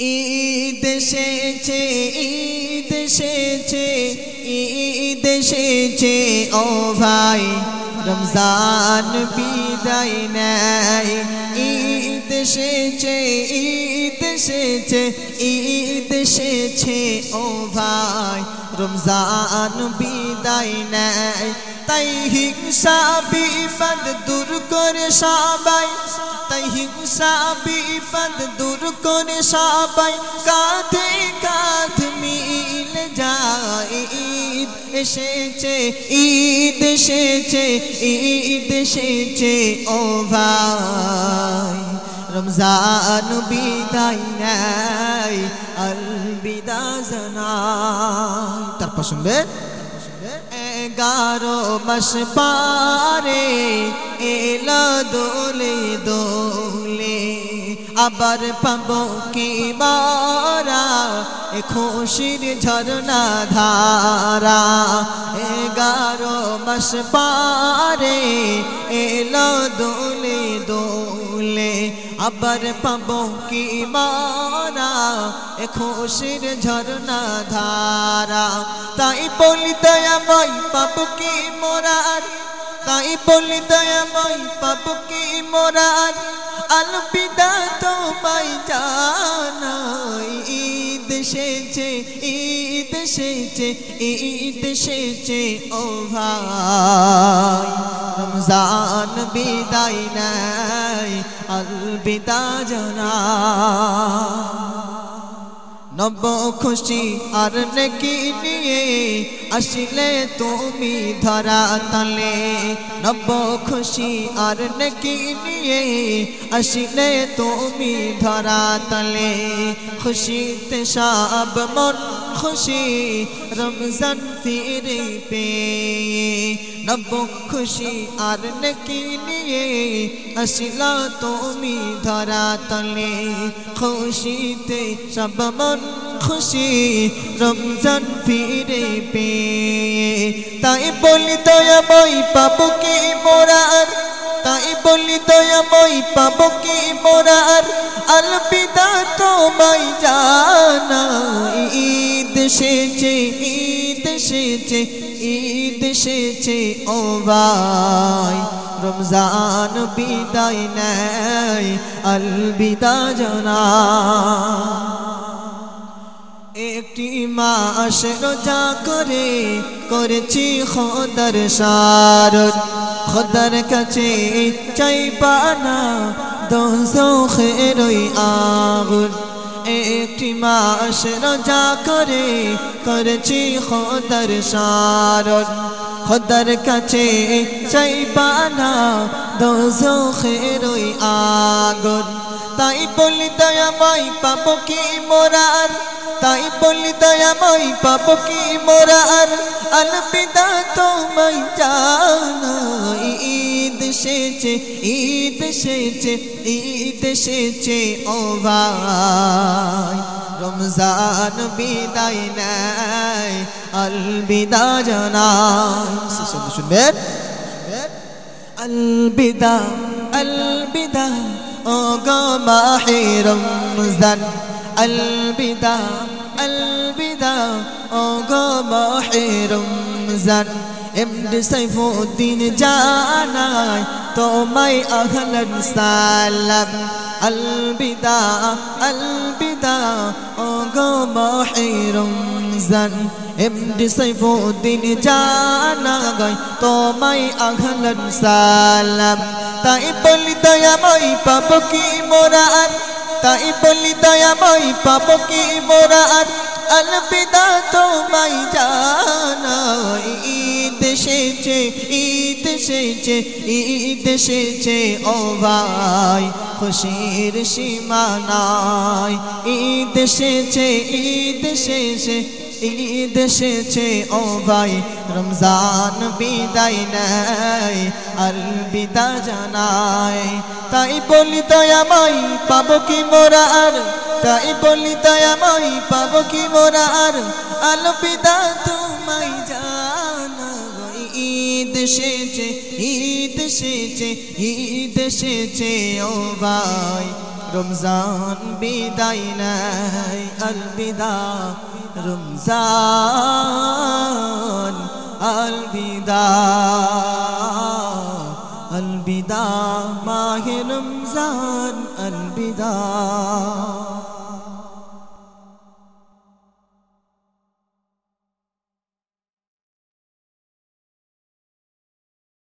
ঈদ এসেছে ঈদ এসেছে ঈদ এসেছে ও ভাই। রমজান বিদায় নেয়। ঈদ এসেছে ঈদ এসেছে ঈদ এসেছে ও ভাই, রমজান বিদায় নেয়। তাই হিংসা বিপদ দূর করে সবাই, তাই হিংসা বিপদ দূর করে সবাই, কাঁধে এসেছে, ঈদ এসেছে ঈদ এসেছে, ও ভাই। রমজান বিদায় নাই আলবিদা জানাই তারপর শুনবেন এগারো মাস পারে এলো দোলে দোলে, আবার পাবো কি এ খুশির ঝরনা ধারা, এগারো মাস পারে এলো দোলে দোলে, আবার পাবো কি মারা? এ খুশির ঝরনা ধারা, তাই বলি দয়াময় পাবো কি মোরার তাই বলি দয়াময় পাবো কি মোরার আলবিদা তোমায় জানাই। ঈদ এসেছে ঈদ এসেছে ঈদ এসেছে ও ভাই। রমজান বিদায় নাই আলবিদা জানা নব খুশি আর নেকি নিয়ে আসিলে তুমি ধরা তলে নব খুশি আর নেকি নিয়ে আসিলে তুমি ধরা তলে খুশিতে সব মন খুশি রমজান ফিরে পে নব খুশি আর নিয়ে আসিলা তুমি ধরা তলে খুশিতে সব মন খুশি রমজান ফিরে পে তাই বলি দয়াময় পাবো কি মোরার তাই বলি দয়াময় পাবো কি মোরার আলবিদা তোমায় জানা ঈদ ঈদ এসেছে, ঈদ এসেছে, ও ভাই। রমজান বিদায় নেয়, আলবিদা জানা একটি মাস রোজা করে, করেছি খোদার সার। খোদার কাছে চাই পানা দোষের আগুন। একটি মাস রোজা করে করেছি খোদার সার খোদার কাছে চাই পানা দোষের আগুন। তাই বলি দয়াময় পাবো কি মোরার? তাই বলি দয়াময় পাবো কি মোরার? আলবিদা তোমায় জানা এসেছে ঈদ এসেছে ঈদ এসেছে ও ভাই রমজান বিদায় নাই আলবিদা জানাই শুনবেন আলবিদা আলবিদা ও গো মাহে রমজান আলবিদা আলবিদা ও গো মাহে রমজান এমডি সাইফুদ্দিন জানাই, তোমায় আহলান সালাম। আলবিদা আলবিদা ও গো মাহে রমজান এমডি সাইফুদ্দিন জানাই, তোমায় আহলান সালাম। তাই বলি দয়াময় পাবো কি মোরা আর? তাই বলি দয়াময় পাবো কি মোরা আর? আলবিদা, তোমায় জানাই। এসেছে, ঈদ এসেছে ঈদ এসেছে, ও ভাই। খুশির সীমানায় ঈদ এসেছে ঈদ এসেছে ঈদ এসেছে, ও ভাই। রমজান বিদায় নেয়, আলবিদা জানায়। তাই বলি দয়াময় পাবো কি মোরা আর? তাই বলি দয়াময় পাবো কি মোরা আর? আলবিদা তোমায় জানা ঈদ এসেছে ঈদ এসেছে ঈদ এসেছে ও ভাই। রমজান বিদায় নাই আলবিদা। রমজান আলবিদা। আলবিদা, মাহে রমজান, আলবিদা।